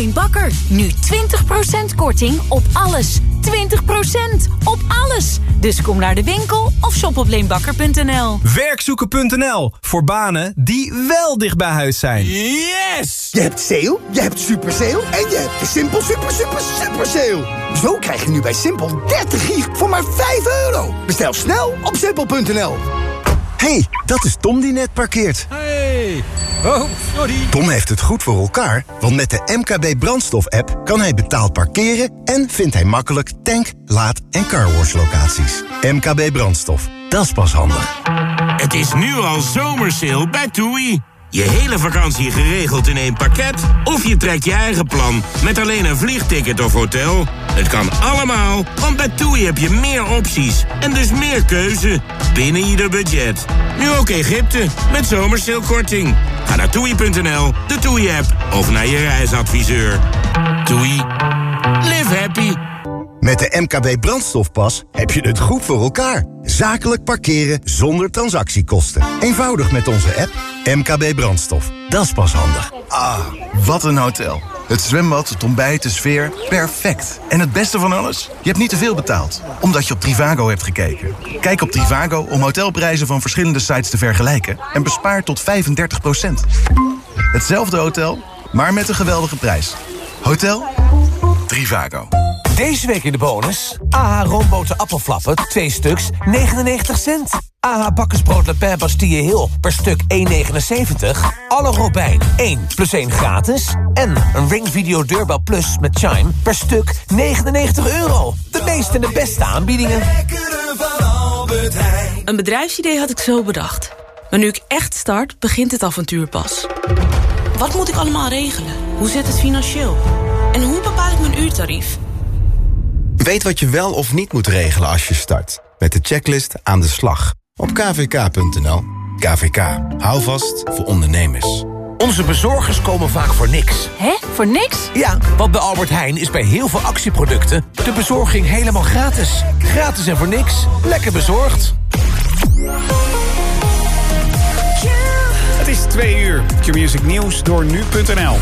Alleen Bakker. Nu 20% korting op alles. 20% op alles. Dus kom naar de winkel of shop op leenbakker.nl. Werkzoeken.nl voor banen die wel dicht bij huis zijn. Yes! Je hebt sale, je hebt super sale en je hebt de Simpel super super super sale. Zo krijg je nu bij Simpel 30 gig voor maar 5 euro. Bestel snel op simpel.nl. hey, dat is Tom die net parkeert. Hey. Oh, sorry. Tom heeft het goed voor elkaar, want met de MKB brandstof-app... kan hij betaald parkeren en vindt hij makkelijk tank, laad- en carwash locaties. MKB brandstof, dat is pas handig. Het is nu al zomersale bij TUI. Je hele vakantie geregeld in één pakket? Of je trekt je eigen plan met alleen een vliegticket of hotel? Het kan allemaal, want bij TUI heb je meer opties en dus meer keuze binnen ieder budget. Nu ook Egypte met zomersalekorting. Ga naar toei.nl, de TUI-app of naar je reisadviseur. TUI. Live happy. Met de MKB brandstofpas heb je het goed voor elkaar. Zakelijk parkeren zonder transactiekosten. Eenvoudig met onze app MKB Brandstof. Dat is pas handig. Ah, wat een hotel. Het zwembad, het ontbijt, de sfeer, perfect. En het beste van alles? Je hebt niet te veel betaald, omdat je op Trivago hebt gekeken. Kijk op Trivago om hotelprijzen van verschillende sites te vergelijken... en bespaar tot 35% Hetzelfde hotel, maar met een geweldige prijs. Hotel Trivago. Deze week in de bonus. AH roomboten appelflappen, 2 stuks, 99 cent. AH bakkersbrood Le Pen Bastille Hill per stuk 1,79. Alle Robijn 1 plus 1 gratis. En een Ring Video Deurbel Plus met Chime per stuk 99 euro. De meeste en de beste aanbiedingen. Een bedrijfsidee had ik zo bedacht. Maar nu ik echt start, begint het avontuur pas. Wat moet ik allemaal regelen? Hoe zit het financieel? En hoe bepaal ik mijn uurtarief? Weet wat je wel of niet moet regelen als je start. Met de checklist aan de slag. Op kvk.nl. KVK. Hou vast voor ondernemers. Onze bezorgers komen vaak voor niks. Hè? Voor niks? Ja, want bij Albert Heijn is bij heel veel actieproducten... de bezorging helemaal gratis. Gratis en voor niks. Lekker bezorgd. Het is twee uur. Q-Music Nieuws door nu.nl.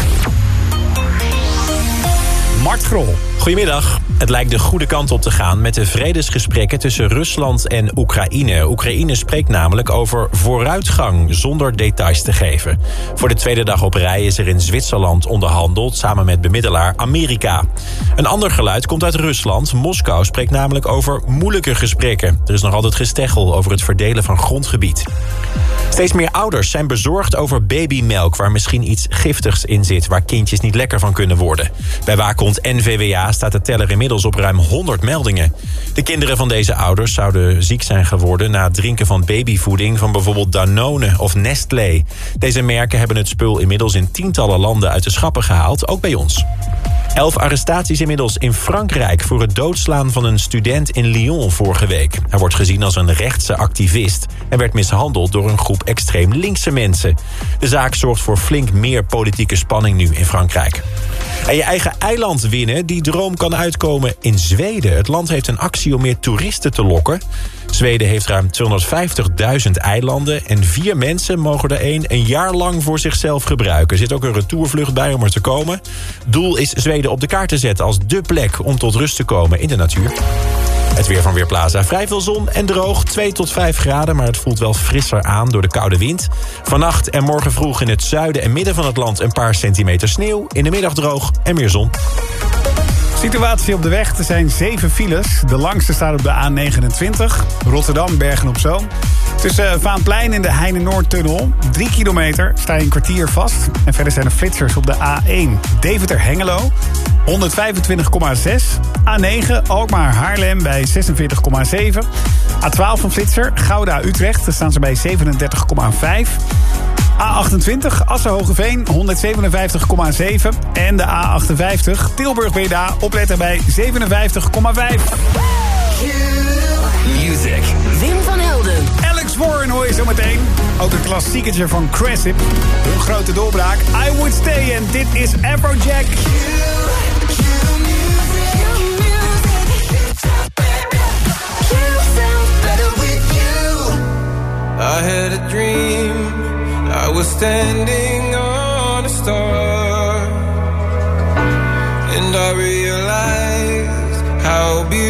Mart Grol. Goedemiddag. Het lijkt de goede kant op te gaan met de vredesgesprekken tussen Rusland en Oekraïne. Oekraïne spreekt namelijk over vooruitgang zonder details te geven. Voor de tweede dag op rij is er in Zwitserland onderhandeld samen met bemiddelaar Amerika. Een ander geluid komt uit Rusland. Moskou spreekt namelijk over moeilijke gesprekken. Er is nog altijd gesteggel over het verdelen van grondgebied. Steeds meer ouders zijn bezorgd over babymelk... waar misschien iets giftigs in zit, waar kindjes niet lekker van kunnen worden. Bij waakhond NVWA staat de teller inmiddels op ruim 100 meldingen. De kinderen van deze ouders zouden ziek zijn geworden... na het drinken van babyvoeding van bijvoorbeeld Danone of Nestlé. Deze merken hebben het spul inmiddels in tientallen landen uit de schappen gehaald, ook bij ons. Elf arrestaties inmiddels in Frankrijk voor het doodslaan van een student in Lyon vorige week. Hij wordt gezien als een rechtse activist en werd mishandeld door een groep extreem linkse mensen. De zaak zorgt voor flink meer politieke spanning nu in Frankrijk. En je eigen eiland winnen, die droom kan uitkomen in Zweden. Het land heeft een actie om meer toeristen te lokken. Zweden heeft ruim 250.000 eilanden en vier mensen mogen er één een jaar lang voor zichzelf gebruiken. Er zit ook een retourvlucht bij om er te komen. Doel is Zweden op de kaart te zetten als dé plek om tot rust te komen in de natuur. Het weer van Weerplaza. Vrij veel zon en droog. 2 tot 5 graden, maar het voelt wel frisser aan door de koude wind. Vannacht en morgen vroeg in het zuiden en midden van het land... een paar centimeter sneeuw. In de middag droog en meer zon. Situatie op de weg. Er zijn zeven files. De langste staat op de A29. Rotterdam, Bergen op Zoom. Tussen Vaanplein en de Heine Noordtunnel. Drie kilometer sta je een kwartier vast. En verder zijn er flitsers op de A1. Deventer Hengelo. 125,6. A9 Alkmaar Haarlem bij 46,7. A12 van Flitser Gouda Utrecht. Daar staan ze bij 37,5. A28 Assen-Hogeveen 157,7. En de A58 Tilburg-Breda opletten bij 57,5. Music. Wim van Helden. Alex Warren hoor je zo meteen. Ook een klassieketje van Cressip. Hun grote doorbraak. I Would Stay. En dit is Afrojack. I had a dream. I was standing on a star, and I realized how beautiful.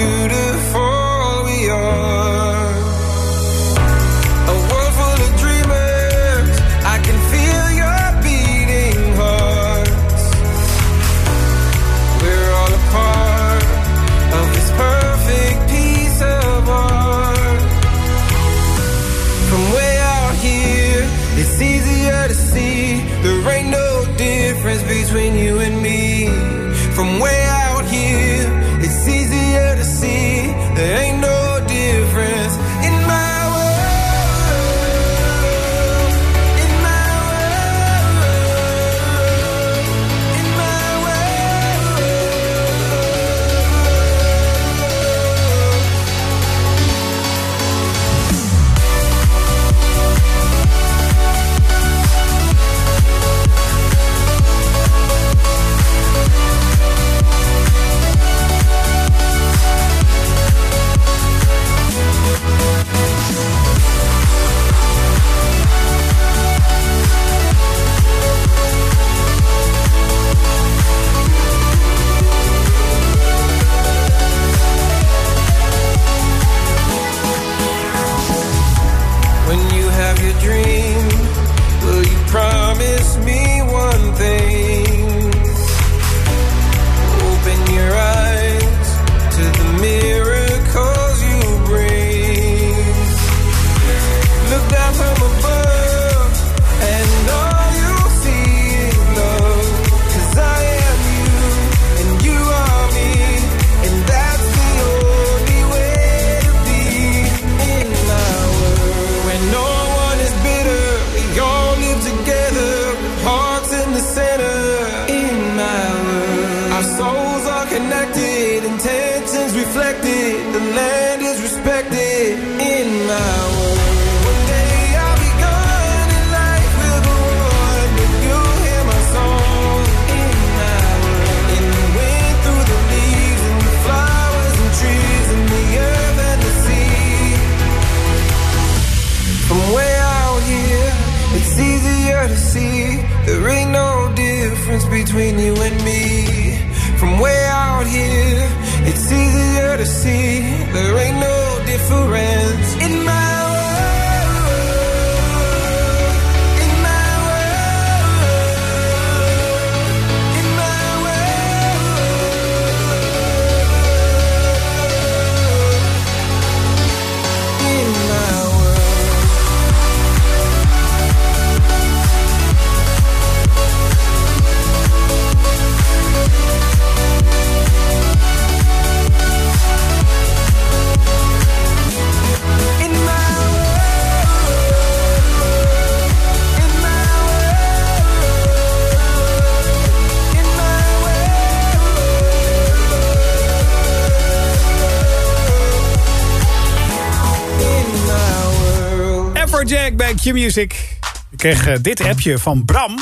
Q-Music. Ik kreeg eh, dit appje van Bram.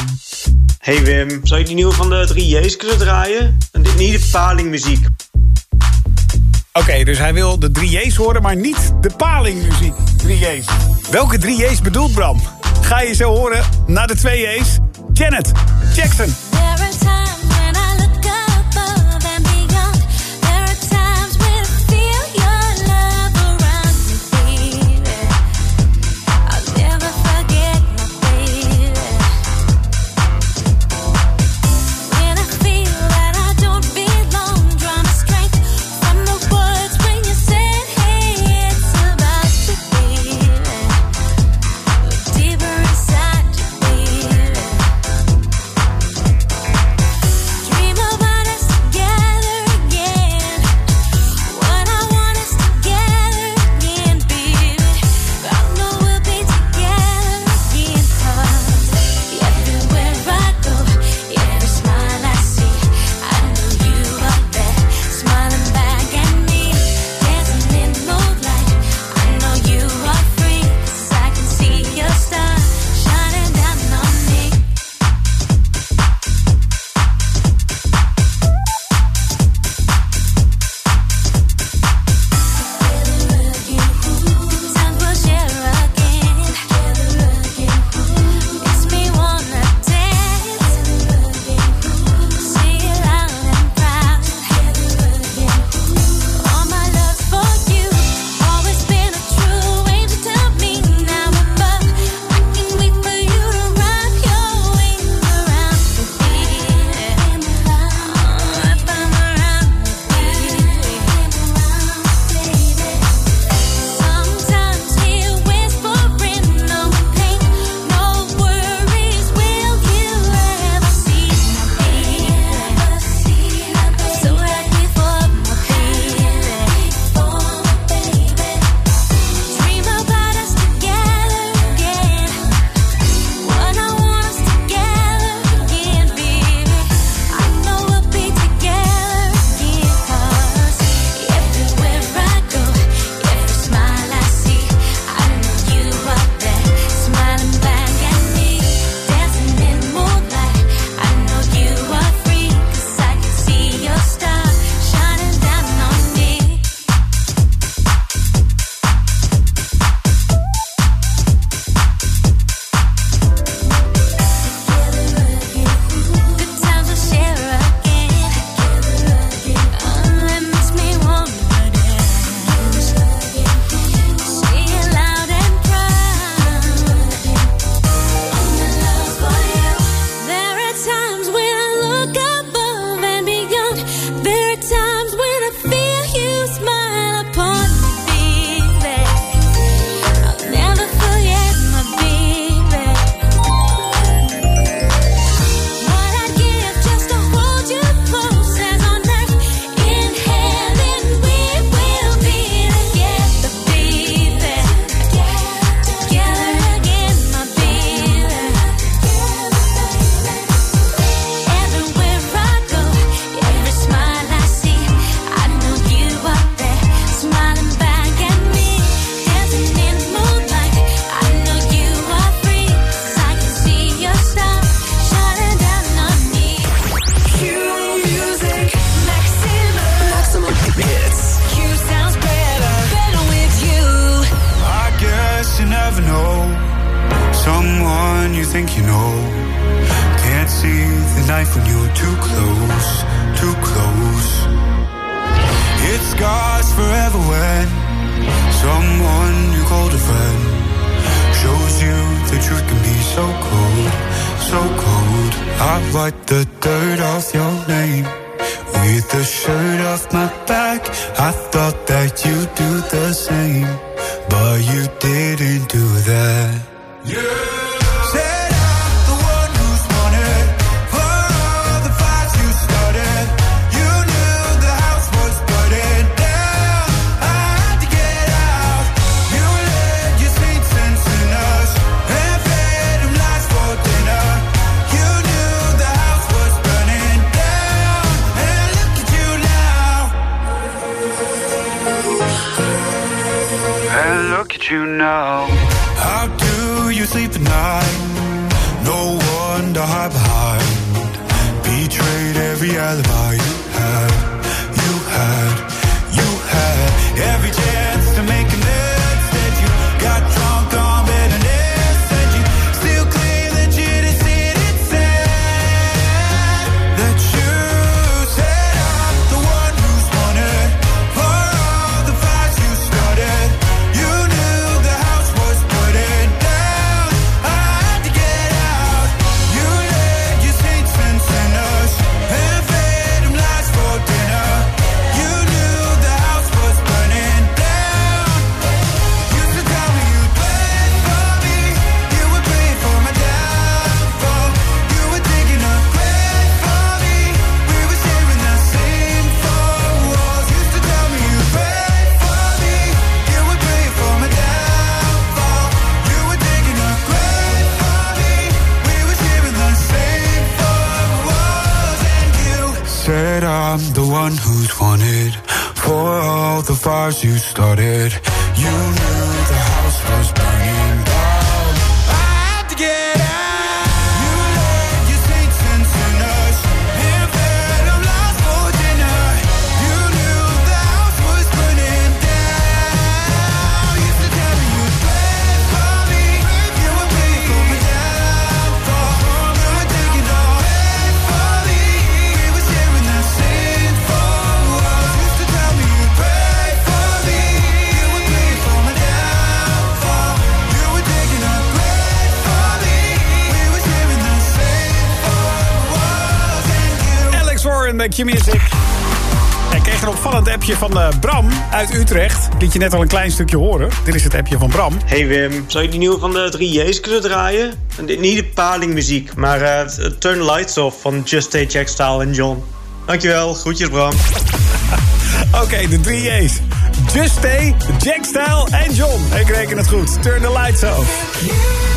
Hey Wim, zou je die nieuwe van de 3J's kunnen draaien? En niet de palingmuziek. Oké, dus hij wil de 3J's horen, maar niet de palingmuziek. 3J's. Welke 3J's bedoelt Bram? Ga je zo horen naar de 2J's? Janet Jackson. tonight. bij Q-Music. Ik kreeg een opvallend appje van eh, Bram uit Utrecht. Liet je net al een klein stukje horen. Dit is het appje van Bram. Hey Wim, zou je die nieuwe van eh, de 3J's kunnen draaien? Niet de palingmuziek, maar eh, turn Turn Lights Off van Just Stay Jackstyle en John. Dankjewel, groetjes Bram. Oké, de 3J's. Just Stay, Jack Style en John. Ik reken het goed. Turn the lights off.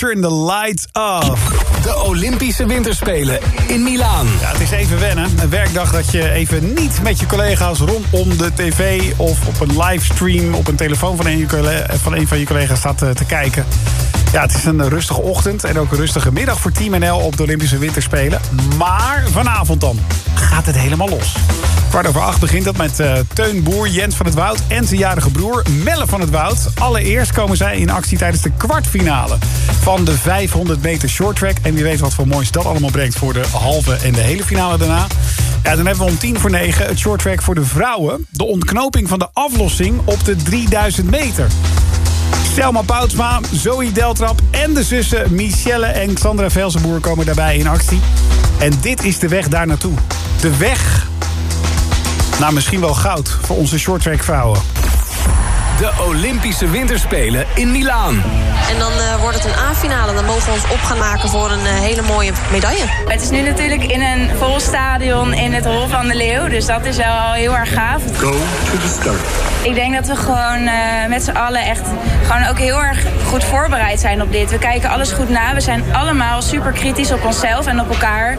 Turn the Lights Off. De Olympische Winterspelen in Milaan. Ja, het is even wennen. Een werkdag dat je even niet met je collega's rondom de tv... of op een livestream op een telefoon van een, van, een van je collega's staat te, te kijken. Ja, het is een rustige ochtend en ook een rustige middag voor Team NL op de Olympische Winterspelen. Maar vanavond dan gaat het helemaal los. Kwart over acht begint dat met uh, Teun Boer, Jens van het Woud en zijn jarige broer Melle van het Woud. Allereerst komen zij in actie tijdens de kwartfinale van de 500 meter shorttrack. En wie weet wat voor moois dat allemaal brengt voor de halve en de hele finale daarna. Ja, dan hebben we om tien voor negen het shorttrack voor de vrouwen. De ontknoping van de aflossing op de 3000 meter. Selma Poutsma, Zoe Deltrap en de zussen Michelle en Xandra Velsenboer komen daarbij in actie. En dit is de weg daar naartoe. De weg naar misschien wel goud voor onze shorttrack vrouwen. De Olympische Winterspelen in Milaan. En dan uh, wordt het een A-finale. Dan mogen we ons op gaan maken voor een uh, hele mooie medaille. Het is nu natuurlijk in een vol stadion in het Hol van de Leeuw. Dus dat is wel heel erg gaaf. Go to the start. Ik denk dat we gewoon uh, met z'n allen echt gewoon ook heel erg goed voorbereid zijn op dit. We kijken alles goed na. We zijn allemaal super kritisch op onszelf en op elkaar.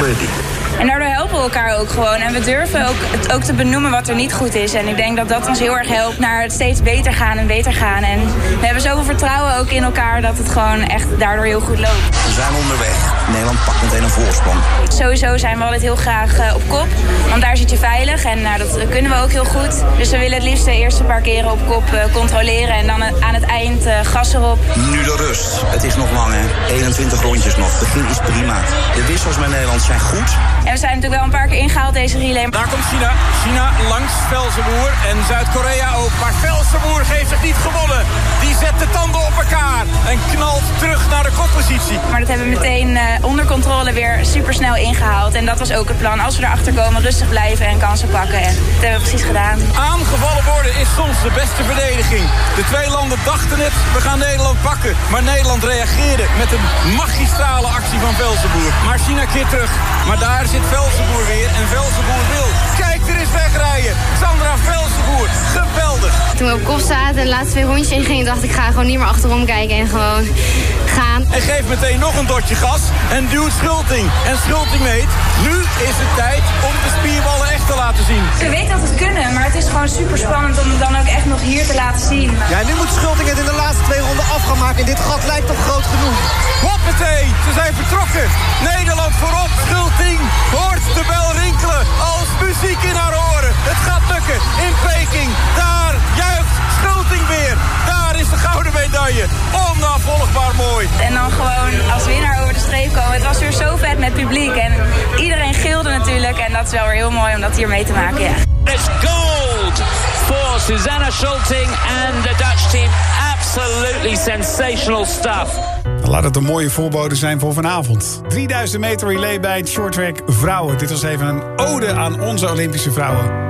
Ready. En daardoor helpen we elkaar ook gewoon. En we durven ook, het ook te benoemen wat er niet goed is. En ik denk dat dat ons heel erg helpt naar het steeds beter gaan en beter gaan. En we hebben zoveel vertrouwen ook in elkaar dat het gewoon echt daardoor heel goed loopt. We zijn onderweg. Nederland pakt meteen een voorsprong. Sowieso zijn we altijd heel graag uh, op kop. Want daar zit je veilig en uh, dat kunnen we ook heel goed. Dus we willen het liefst de eerste paar keren op kop uh, controleren. En dan aan het eind gas erop. Nu de rust. Het is nog lang hè. 21 rondjes nog. Het begin is prima. De wissels met Nederland zijn goed. En we zijn natuurlijk wel een paar keer ingehaald deze relay. Daar komt China. China langs Velsenboer en Zuid-Korea ook. Maar Velsenboer heeft zich niet gewonnen. Die zet de tanden op elkaar en knalt terug naar de koppositie. Maar dat hebben we meteen uh, onder controle weer supersnel ingehaald. En dat was ook het plan. Als we erachter komen, rustig blijven en kansen pakken. En dat hebben we precies gedaan. Aangevallen worden is soms de beste verdediging. De twee landen dachten het, we gaan Nederland pakken. Maar Nederland reageerde met een magistrale actie van Velsenboer. Maar China keert terug. Maar daar zit Velsenboer weer en Velsenboer wil. Kijk, er is wegrijden. Sandra Velsenboer, geweldig. Toen we op kop zaten en de laatste twee rondjes ingingen, dacht ik ga gewoon niet meer achterom kijken en gewoon gaan. En geeft meteen nog een dotje gas en duwt Schulting. En Schulting weet, nu is het tijd om de spierballen echt te laten zien. Ze weet dat het kunnen, maar het is gewoon super spannend om het dan ook echt nog hier te laten zien. Ja, nu moet Schulting het in de laatste twee ronden af gaan maken. En dit gat lijkt toch groot genoeg. Hoppatee, ze zijn vertrokken. Nederland voorop, Schulting hoort de bel rinkelen als muziek in haar oren. Het gaat lukken in Peking. Daar juicht Schulting weer. Daar is de gouden medaille. Onnavolgbaar mooi. En dan gewoon als winnaar over de streep komen. Het was weer zo vet met publiek. En iedereen gilde natuurlijk. En dat is wel weer heel mooi om dat hier mee te maken, ja. It's gold for Susanna Schulting and the Dutch team. Absolutely sensational stuff. Laat het een mooie voorbode zijn voor vanavond. 3000 meter relay bij het shorttrack vrouwen. Dit was even een ode aan onze Olympische vrouwen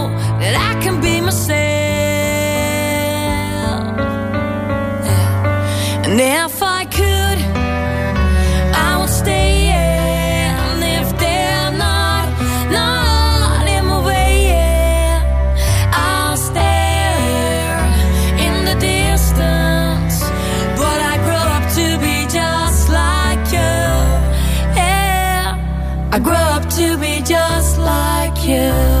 that I can be myself. And if I could, I would stay. And if they're not, not in my way, I'll stare here in the distance. But I grew up to be just like you. Yeah, I grew up to be just like you.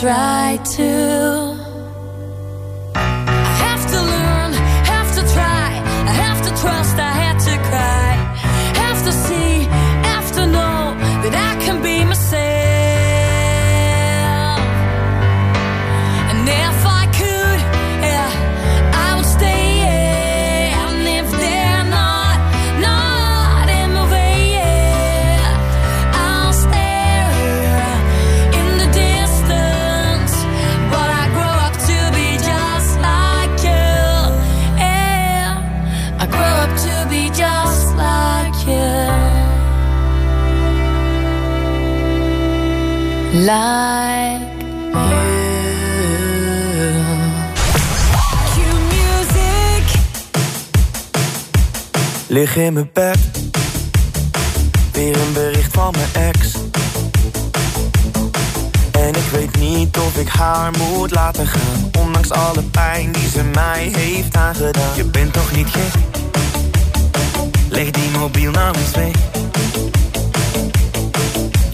try to. Like Cue music. Lig in mijn bed. Weer een bericht van mijn ex. En ik weet niet of ik haar moet laten gaan. Ondanks alle pijn die ze mij heeft aangedaan. Je bent toch niet gek? Leg die mobiel nou eens weg.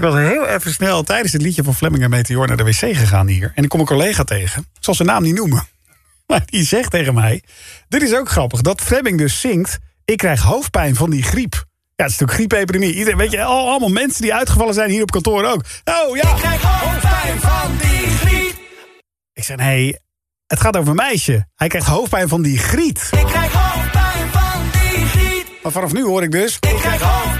Ik was heel even snel tijdens het liedje van Fleming en Meteor naar de wc gegaan hier. En ik kom een collega tegen. Ik zal zijn naam niet noemen. Maar die zegt tegen mij... Dit is ook grappig, dat Fleming dus zingt... Ik krijg hoofdpijn van die griep. Ja, het is natuurlijk griepepidemie. Iedereen, weet je, al- allemaal mensen die uitgevallen zijn hier op kantoor ook. Oh ja, Ik krijg hoofdpijn van die griet. Ik zei, nee, het gaat over een meisje. Hij krijgt hoofdpijn van die griet. Ik krijg hoofdpijn van die griet. Maar vanaf nu hoor ik dus... Ik krijg hoofdpijn.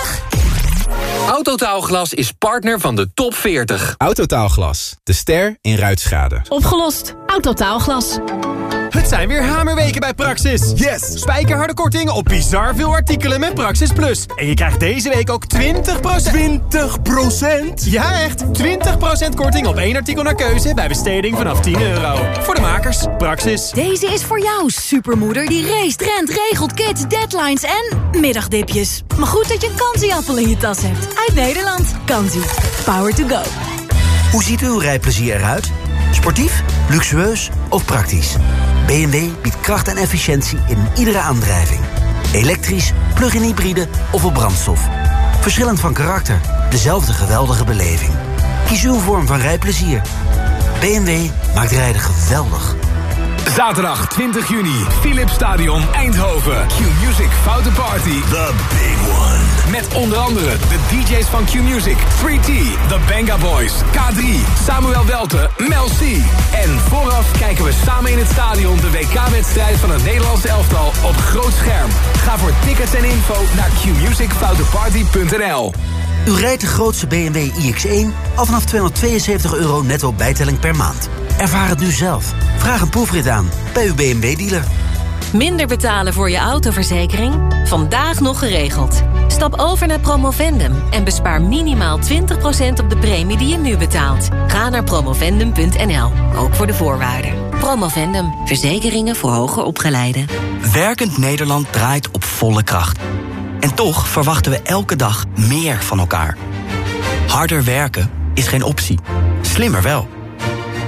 Autotaalglas is partner van de top 40. Autotaalglas, de ster in ruitschade. Opgelost. Autotaalglas. Het zijn weer hamerweken bij Praxis. Yes! Spijkerharde korting op bizar veel artikelen met Praxis Plus. En je krijgt deze week ook 20%... 20%? Ja, echt! 20% korting op één artikel naar keuze bij besteding vanaf 10 euro. Voor de makers, Praxis. Deze is voor jou, supermoeder die race, rent, regelt, kids, deadlines en middagdipjes. Maar goed dat je een kansieappel in je tas hebt. Uit Nederland. Kansie. Power to go. Hoe ziet uw rijplezier eruit? Sportief, luxueus of praktisch? BMW biedt kracht en efficiëntie in iedere aandrijving. Elektrisch, plug-in hybride of op brandstof. Verschillend van karakter, dezelfde geweldige beleving. Kies uw vorm van rijplezier. BMW maakt rijden geweldig. Zaterdag 20 juni, Philips Stadion Eindhoven. Q-Music Foute Party. The big one. Met onder andere de DJ's van Q-Music, 3T, The Banga Boys, K3, Samuel Welte, Mel C. En vooraf kijken we samen in het stadion de WK-wedstrijd van het Nederlandse elftal op groot scherm. Ga voor tickets en info naar qmusicfouteparty.nl. U rijdt de grootste BMW iX1 al vanaf 272 euro netto bijtelling per maand. Ervaar het nu zelf. Vraag een proefrit aan bij uw BMW-dealer. Minder betalen voor je autoverzekering? Vandaag nog geregeld. Stap over naar Promovendum en bespaar minimaal 20% op de premie die je nu betaalt. Ga naar promovendum.nl, ook voor de voorwaarden. Promovendum, verzekeringen voor hoger opgeleiden. Werkend Nederland draait op volle kracht. En toch verwachten we elke dag meer van elkaar. Harder werken is geen optie. Slimmer wel.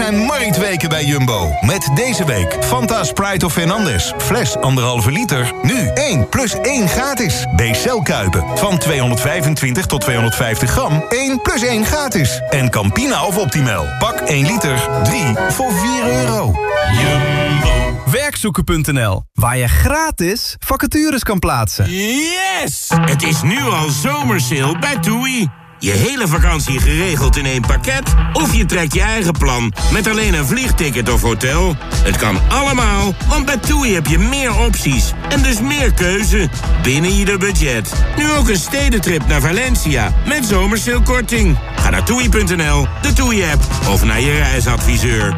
Zijn marktweken bij Jumbo. Met deze week Fanta Sprite of Fernandez. Fles 1,5 liter. Nu 1 plus 1 gratis. B-cel Kuipen. Van 225 tot 250 gram. 1 plus 1 gratis. En Campina of Optimal. Pak 1 liter. 3 voor 4 euro. Jumbo. Werkzoeken.nl, waar je gratis vacatures kan plaatsen. Yes! Het is nu al zomersale bij TUI. Je hele vakantie geregeld in één pakket? Of je trekt je eigen plan met alleen een vliegticket of hotel? Het kan allemaal, want bij TUI heb je meer opties en dus meer keuze binnen ieder budget. Nu ook een stedentrip naar Valencia met zomersailkorting. Ga naar toei.nl, de TUI-app of naar je reisadviseur.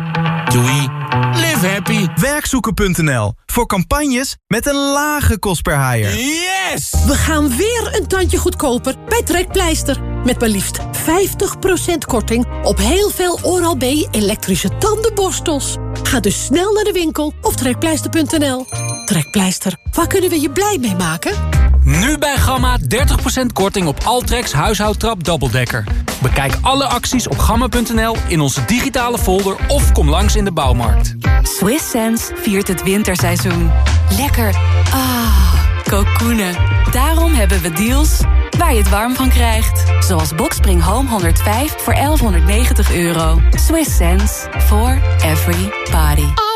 TUI, happy. Werkzoeken.nl, voor campagnes met een lage kost per haaier. Yes! We gaan weer een tandje goedkoper bij Trekpleister. Met maar liefst 50% korting op heel veel Oral-B elektrische tandenborstels. Ga dus snel naar de winkel of trekpleister.nl. Trekpleister, waar kunnen we je blij mee maken? Nu bij Gamma 30% korting op Altrex huishoudtrap dubbeldekker. Bekijk alle acties op gamma.nl in onze digitale folder of kom langs in de bouwmarkt. Swiss Sense viert het winterseizoen. Lekker. Ah, kokoenen. Daarom hebben we deals waar je het warm van krijgt. Zoals Boxspring Home 105 voor 1190 euro. Swiss sense for every party.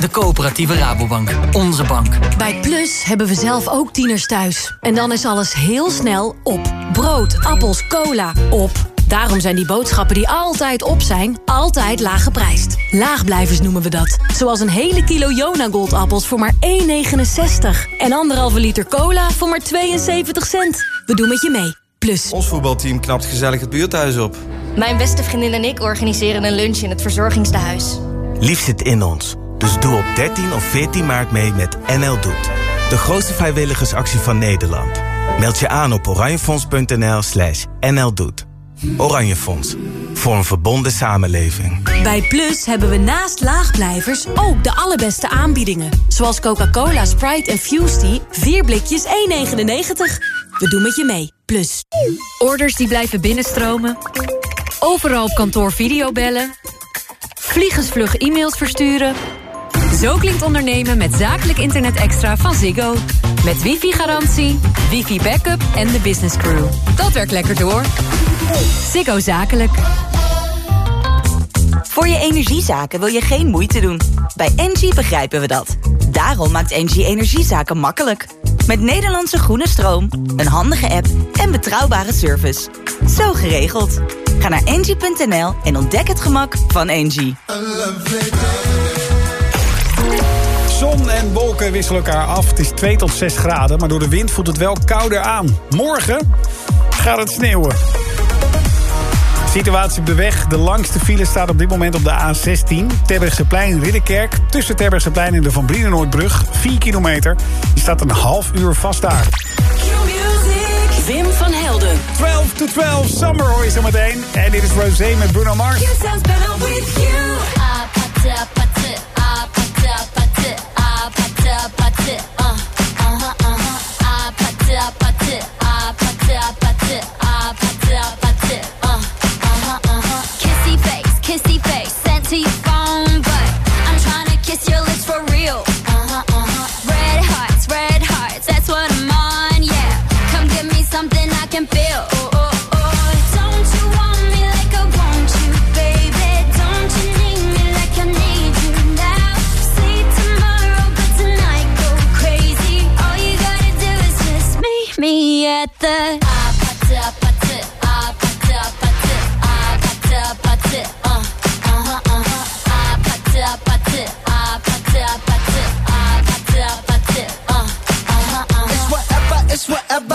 De coöperatieve Rabobank. Onze bank. Bij Plus hebben we zelf ook tieners thuis. En dan is alles heel snel op. Brood, appels, cola, op. Daarom zijn die boodschappen die altijd op zijn, altijd laag geprijsd. Laagblijvers noemen we dat. Zoals een hele kilo Jona Goldappels voor maar 1,69. En anderhalve liter cola voor maar 72 cent. We doen met je mee. Plus. Ons voetbalteam knapt gezellig het buurthuis op. Mijn beste vriendin en ik organiseren een lunch in het verzorgingstehuis. Lief zit in ons. Dus doe op 13 of 14 maart mee met NL Doet. De grootste vrijwilligersactie van Nederland. Meld je aan op oranjefonds.nl slash nldoet. Oranje Fonds. Voor een verbonden samenleving. Bij Plus hebben we naast laagblijvers ook de allerbeste aanbiedingen. Zoals Coca-Cola, Sprite en Fusty. 4 blikjes 1,99. We doen met je mee. Plus. Orders die blijven binnenstromen. Overal op kantoor videobellen. Vliegensvlug e-mails versturen. Zo klinkt ondernemen met zakelijk internet extra van Ziggo. Met wifi-garantie, wifi-backup en de business crew. Dat werkt lekker door. Ziggo Zakelijk. Voor je energiezaken wil je geen moeite doen. Bij Engie begrijpen we dat. Daarom maakt Engie energiezaken makkelijk. Met Nederlandse groene stroom, een handige app en betrouwbare service. Zo geregeld. Ga naar engie.nl en ontdek het gemak van Engie. Zon en wolken wisselen elkaar af. Het is 2 tot 6 graden, maar door de wind voelt het wel kouder aan. Morgen gaat het sneeuwen. Situatie op de weg. De langste file staat op dit moment op de A16. Terbergseplein, Ridderkerk. Tussen Terbergseplein en de Van Brienenoordbrug. 4 kilometer. Je staat een half uur vast daar. Wim van Helden. 12 to 12, Summer hoor je zo meteen. En dit is Rosé met Bruno Mars. at the It's whatever.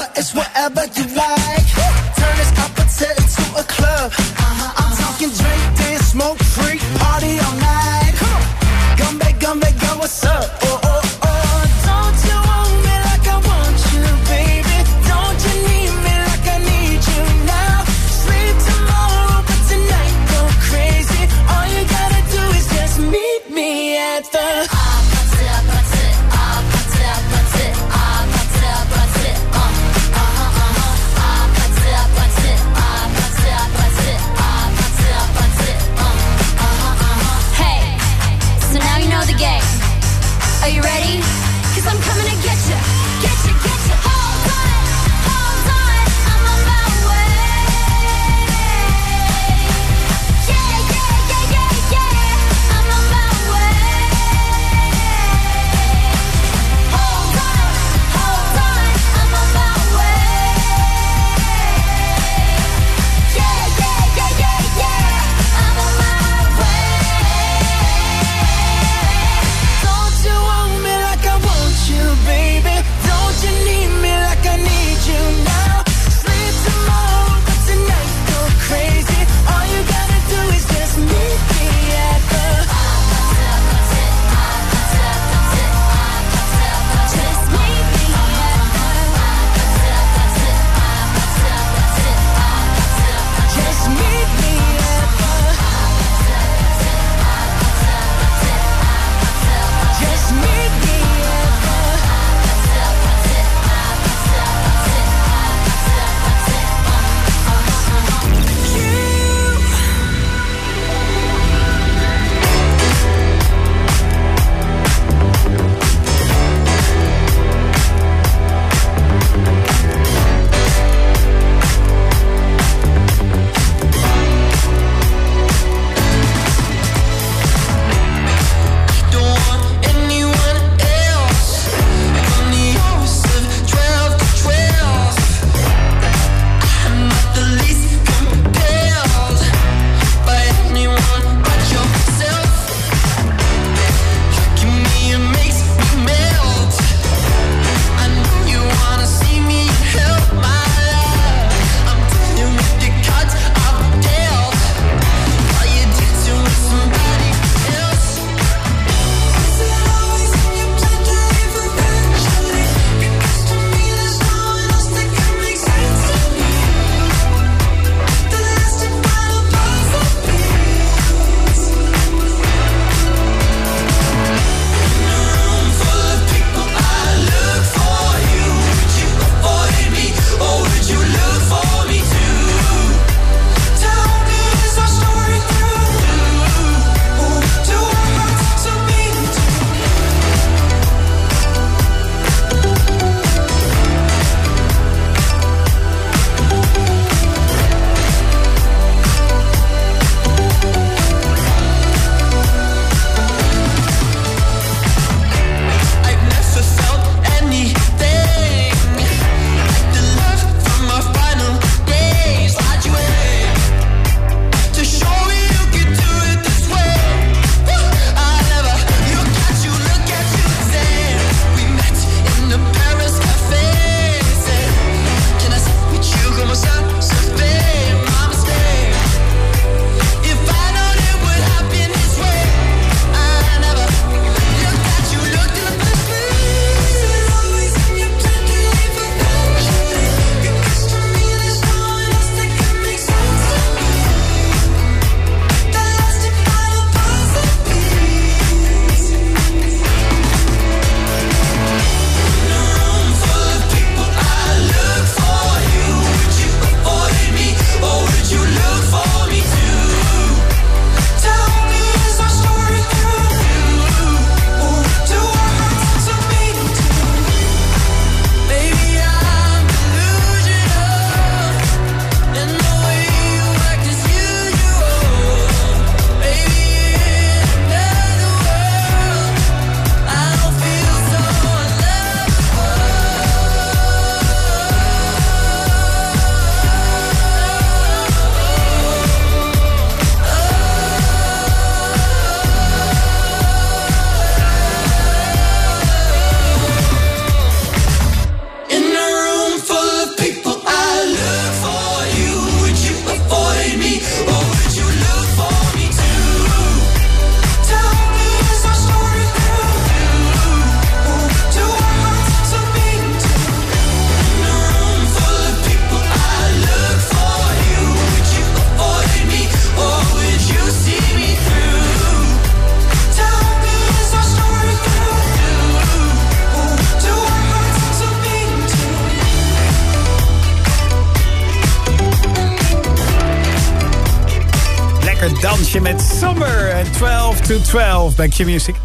Met Summer en 12 to 12 bij Q-Music.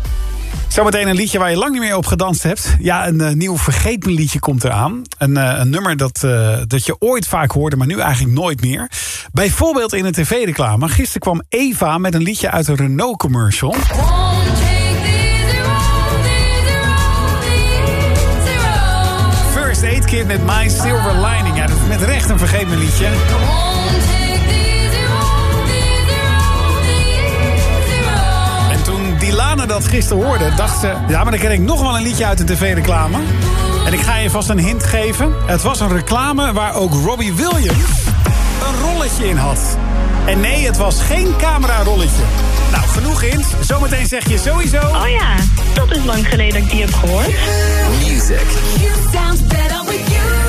Zometeen een liedje waar je lang niet meer op gedanst hebt. Ja, een eh, nieuw vergeten liedje komt eraan. Een, eh, een nummer dat, eh, dat je ooit vaak hoorde, maar nu eigenlijk nooit meer. Bijvoorbeeld in een tv-reclame. Gisteren kwam Eva met een liedje uit een Renault-commercial. First Aid Kid met My Silver Lining. Ja, dat is met recht een vergeten liedje. Dat gisteren hoorde, dacht ze... ja, maar dan ken ik nog wel een liedje uit de tv-reclame. En ik ga je vast een hint geven. Het was een reclame waar ook Robbie Williams een rolletje in had. En nee, het was geen camera-rolletje. Nou, genoeg hints. Zometeen zeg je sowieso... Oh ja, dat is lang geleden dat ik die heb gehoord. Music. You sounds better with you.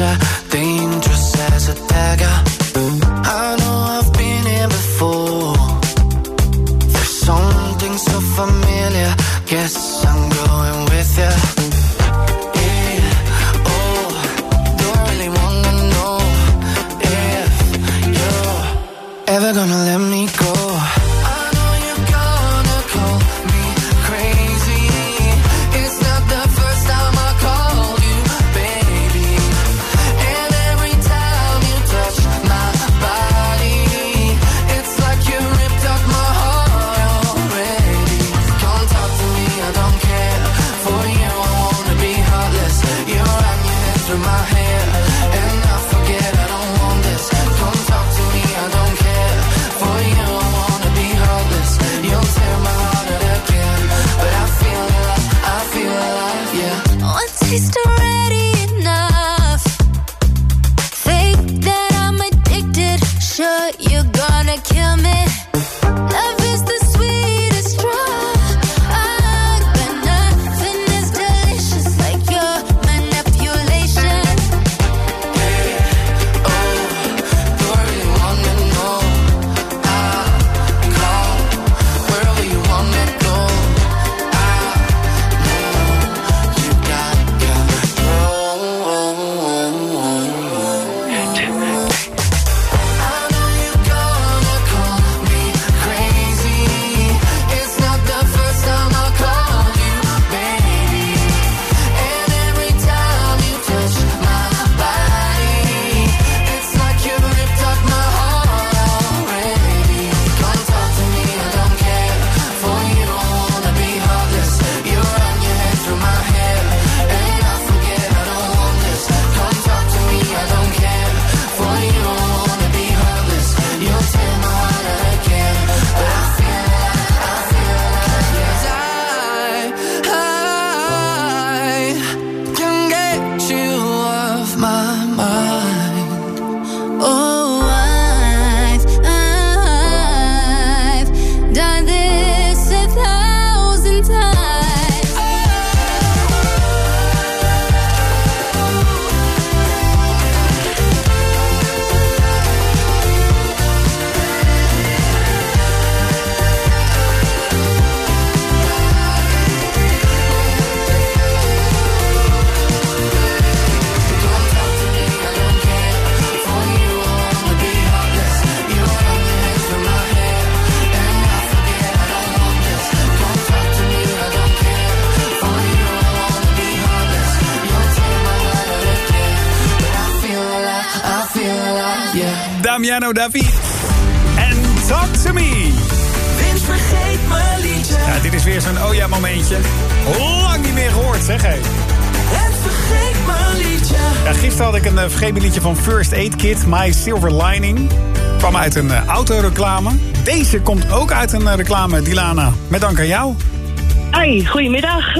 pressure David. En Talk to Me. Vince, vergeet mijn liedje. Ja, dit is weer zo'n oh ja momentje. Lang niet meer gehoord, zeg hé. En vergeet mijn liedje. Ja, gisteren had ik een uh, vergeten liedje van First Aid Kit, My Silver Lining. Kwam uit een uh, autoreclame. Deze komt ook uit een uh, reclame, Dilana. Met dank aan jou. Hoi, goedemiddag.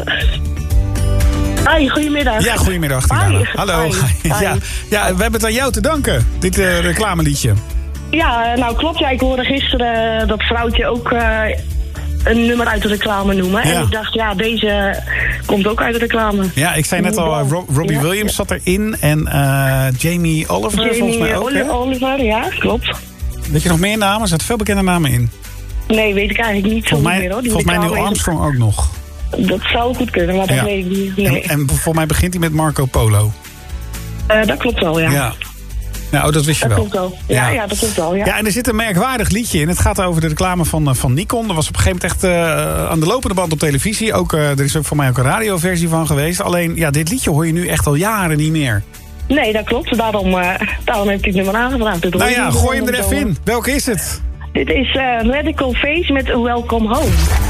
Hoi, goedemiddag. Ja, goedemiddag, Dilana. Hallo. Ja, ja, we hebben het aan jou te danken, dit uh, reclameliedje. Ja, nou klopt. Ja, ik hoorde gisteren dat vrouwtje ook uh, een nummer uit de reclame noemen. Ja. En ik dacht, ja, deze komt ook uit de reclame. Ja, ik zei net al, Ro Robbie Ja. Williams zat erin en uh, Jamie Oliver volgens mij ook. Jamie? Oliver, ja, klopt. Weet je nog meer namen? Er zaten veel bekende namen in. Nee, weet ik eigenlijk niet zo Volgens mij, meer hoor. Die volgens mij Neil Armstrong ook nog. Dat zou goed kunnen, maar dat Ja. weet ik niet. Nee. En, en volgens mij begint hij met Marco Polo. Eh, dat klopt wel, ja. Ja. Nou, dat wist je Dat wel. klopt wel. Ja, ja. dat klopt wel, ja. Ja, en er zit een merkwaardig liedje in. Het gaat over de reclame van, eh, van Nikon. Er was op een gegeven moment echt eh, aan de lopende band op televisie. Ook, eh, er is ook voor mij ook een radioversie van geweest. Alleen, ja, dit liedje hoor je nu echt al jaren niet meer. Nee, dat klopt. Daarom, eh, daarom heb ik het nummer aangevraagd. Dit Nou ja, gooi hem er even in. Welke is het? Dit is Radical Face met Welcome Home.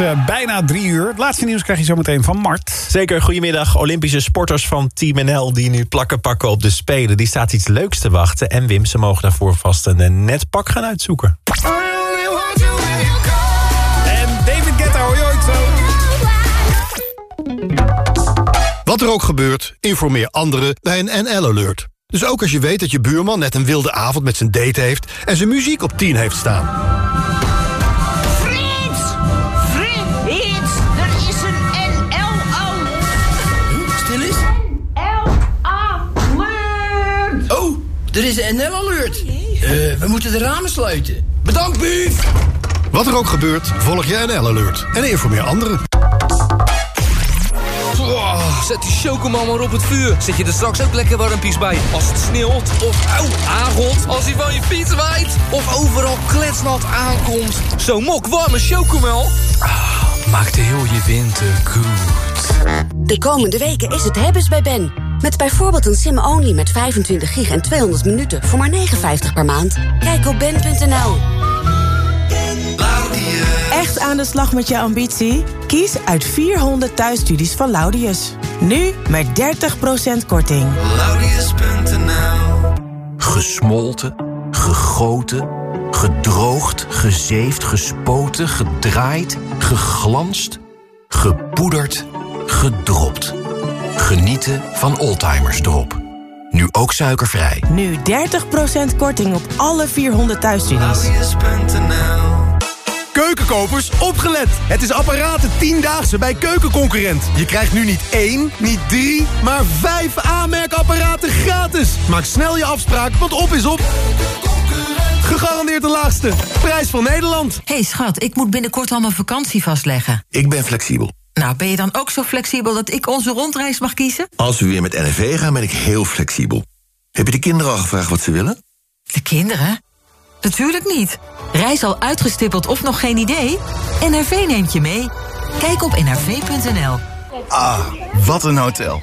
is eh, bijna drie uur. Het laatste nieuws krijg je zo meteen van Mart. Zeker, goedemiddag. Olympische sporters van Team NL die nu plakken pakken op de Spelen. Die staat iets leuks te wachten. En Wim, ze mogen daarvoor vast een eh, net pak gaan uitzoeken. En David Guetta hoor je ooit zo. Wat er ook gebeurt, informeer anderen bij een NL-alert. Dus ook als je weet dat je buurman net een wilde avond met zijn date heeft... en zijn muziek op 10 heeft staan. Er is een NL-alert. Eh, we moeten de ramen sluiten. Bedankt, Bief. Wat er ook gebeurt, volg je NL-alert. En informeer anderen. Oh, zet die chocomel maar op het vuur. Zet je er straks ook lekker warmpies bij. Als het sneeuwt of auw, aangot. Als hij van je fiets waait. Of overal kletsnat aankomt. Zo'n mok warme chocomel. Ah, maakt heel je winter goed. De komende weken is het hebben's bij Ben. Met bijvoorbeeld een sim-only met 25 gig en 200 minuten voor maar 59 per maand. Kijk op ben.nl. Echt aan de slag met je ambitie? Kies uit 400 thuisstudies van Laudius. Nu met 30% korting. Laudius.nl Gesmolten, gegoten, gedroogd, gezeefd, gespoten, gedraaid, geglanst, gepoederd, gedropt. Genieten van Oldtimers Drop. Nu ook suikervrij. Nu 30% korting op alle 400 thuisstudies. Keukenkopers, opgelet! Het is apparaten 10-daagse bij Keukenconcurrent. Je krijgt nu niet één, niet drie, maar vijf aanmerkapparaten gratis. Maak snel je afspraak, want op is op. Gegarandeerd de laagste. Prijs van Nederland. hey schat, ik moet binnenkort al mijn vakantie vastleggen. Ik ben flexibel. Nou, ben je dan ook zo flexibel dat ik onze rondreis mag kiezen? Als we weer met NRV gaan, ben ik heel flexibel. Heb je de kinderen al gevraagd wat ze willen? De kinderen? Natuurlijk niet. Reis al uitgestippeld of nog geen idee? NRV neemt je mee. Kijk op nrv.nl. Ah, wat een hotel.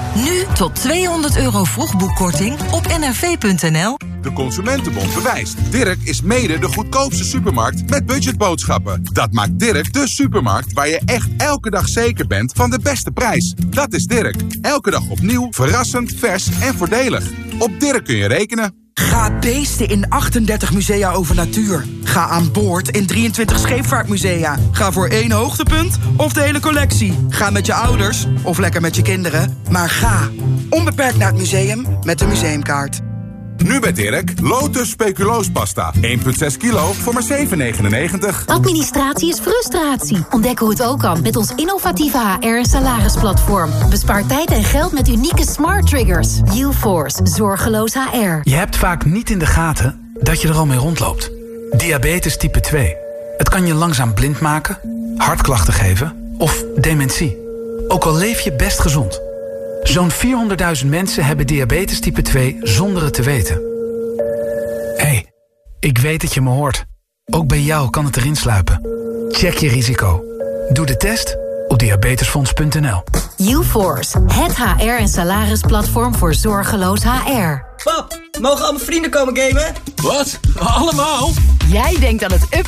Nu tot 200 euro vroegboekkorting op nrv.nl. De Consumentenbond bewijst. Dirk is mede de goedkoopste supermarkt met budgetboodschappen. Dat maakt Dirk de supermarkt waar je echt elke dag zeker bent van de beste prijs. Dat is Dirk. Elke dag opnieuw, verrassend, vers en voordelig. Op Dirk kun je rekenen. Ga beesten in 38 musea over natuur. Ga aan boord in 23 scheepvaartmusea. Ga voor één hoogtepunt of de hele collectie. Ga met je ouders of lekker met je kinderen. Maar ga onbeperkt naar het museum met de museumkaart. Nu bij Dirk, Lotus speculoospasta. 1,6 kilo voor maar 7,99. Administratie is frustratie. Ontdek hoe het ook kan met ons innovatieve HR- en salarisplatform. Bespaar tijd en geld met unieke smart triggers. UForce, zorgeloos HR. Je hebt vaak niet in de gaten dat je er al mee rondloopt. Diabetes type 2. Het kan je langzaam blind maken, hartklachten geven of dementie. Ook al leef je best gezond. Zo'n 400.000 mensen hebben diabetes type 2 zonder het te weten. Hé, hey, ik weet dat je me hoort. Ook bij jou kan het erin sluipen. Check je risico. Doe de test op diabetesfonds.nl. UForce, het HR- en salarisplatform voor zorgeloos HR. Pap, mogen al mijn vrienden komen gamen? Wat? Allemaal? Jij denkt aan het up